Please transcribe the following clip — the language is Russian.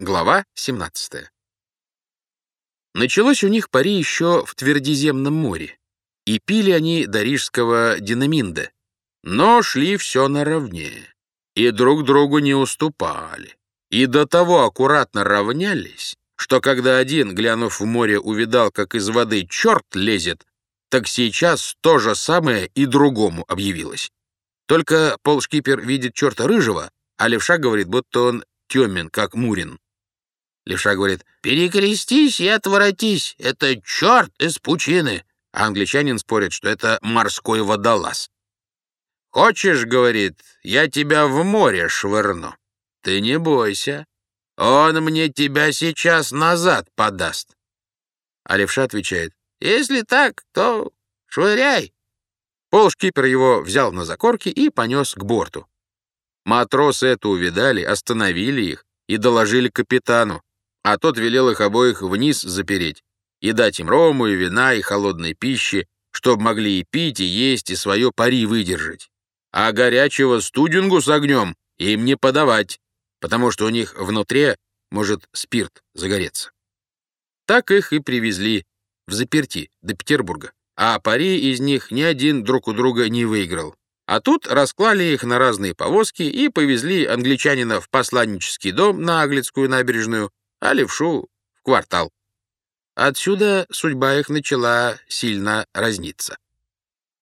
Глава 17. Началось у них пари еще в Твердиземном море, и пили они до рижского динаминда, но шли все наравне, и друг другу не уступали, и до того аккуратно равнялись, что когда один, глянув в море, увидал, как из воды черт лезет, так сейчас то же самое и другому объявилось. Только полшкипер видит черта рыжего, а левша говорит, будто он темен, как Мурин. Левша говорит, «Перекрестись и отворотись, это черт из пучины!» А англичанин спорит, что это морской водолаз. «Хочешь, — говорит, — я тебя в море швырну. Ты не бойся, он мне тебя сейчас назад подаст». А левша отвечает, «Если так, то швыряй». Полшкипер его взял на закорки и понес к борту. Матросы это увидали, остановили их и доложили капитану а тот велел их обоих вниз запереть и дать им рому и вина и холодной пищи, чтобы могли и пить, и есть, и свое пари выдержать. А горячего студингу с огнем им не подавать, потому что у них внутри может спирт загореться. Так их и привезли в заперти до Петербурга, а пари из них ни один друг у друга не выиграл. А тут расклали их на разные повозки и повезли англичанина в посланнический дом на Аглицкую набережную, а левшу — в квартал. Отсюда судьба их начала сильно разниться.